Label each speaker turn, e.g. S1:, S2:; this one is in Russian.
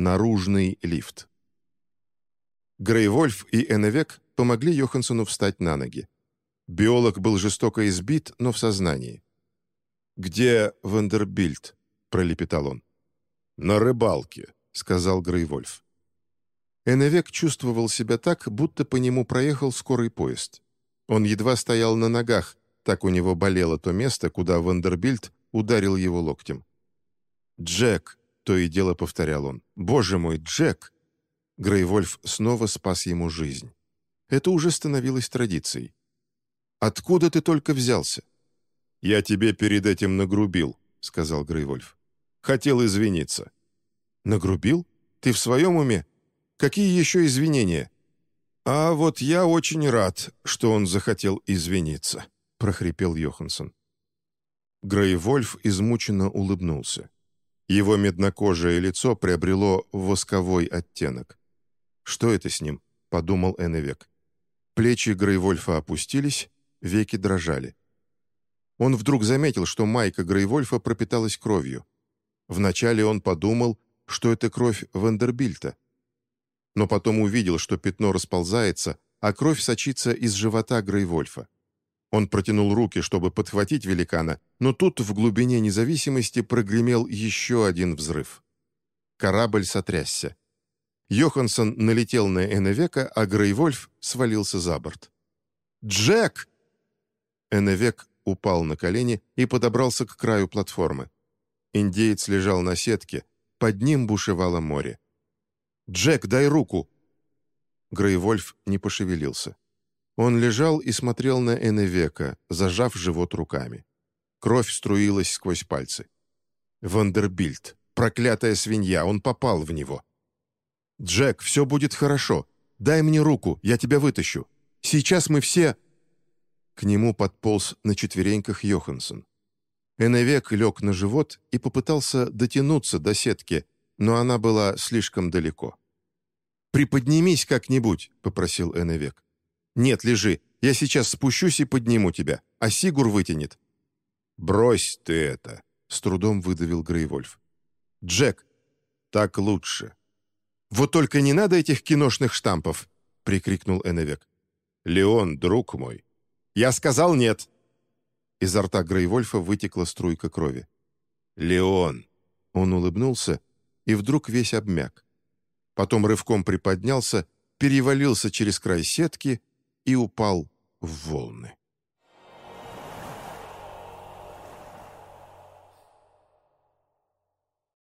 S1: Наружный лифт. Грейвольф и Эннвек помогли Йоханссону встать на ноги. Биолог был жестоко избит, но в сознании. «Где Вандербильд?» — пролепетал он. «На рыбалке», — сказал Грейвольф. Эннвек чувствовал себя так, будто по нему проехал скорый поезд. Он едва стоял на ногах, так у него болело то место, куда Вандербильд ударил его локтем. «Джек!» — то и дело повторял он. «Боже мой, Джек!» Грейвольф снова спас ему жизнь. Это уже становилось традицией. «Откуда ты только взялся?» «Я тебе перед этим нагрубил», — сказал Грейвольф. «Хотел извиниться». «Нагрубил? Ты в своем уме? Какие еще извинения?» «А вот я очень рад, что он захотел извиниться», — прохрипел Йоханссон. Грейвольф измученно улыбнулся. Его меднокожее лицо приобрело восковой оттенок. «Что это с ним?» — подумал Эннвек. Плечи Грейвольфа опустились, веки дрожали. Он вдруг заметил, что майка Грейвольфа пропиталась кровью. Вначале он подумал, что это кровь Вандербильта. Но потом увидел, что пятно расползается, а кровь сочится из живота Грейвольфа. Он протянул руки, чтобы подхватить великана, но тут в глубине независимости прогремел еще один взрыв. Корабль сотрясся. Йоханссон налетел на Эннвека, а Грейвольф свалился за борт. «Джек!» Эннвек упал на колени и подобрался к краю платформы. Индеец лежал на сетке, под ним бушевало море. «Джек, дай руку!» Грейвольф не пошевелился. Он лежал и смотрел на Эннвека, зажав живот руками. Кровь струилась сквозь пальцы. «Вандербильд! Проклятая свинья! Он попал в него!» «Джек, все будет хорошо. Дай мне руку, я тебя вытащу. Сейчас мы все...» К нему подполз на четвереньках Йоханссон. Эннвек лег на живот и попытался дотянуться до сетки, но она была слишком далеко. «Приподнимись как-нибудь», — попросил Эннвек. «Нет, лежи. Я сейчас спущусь и подниму тебя, а Сигур вытянет». «Брось ты это», — с трудом выдавил Грейвольф. «Джек, так лучше». «Вот только не надо этих киношных штампов», — прикрикнул Эннвек. «Леон, друг мой». «Я сказал нет». Изо рта Грейвольфа вытекла струйка крови. «Леон!» Он улыбнулся и вдруг весь обмяк. Потом рывком приподнялся, перевалился через край сетки и упал в волны.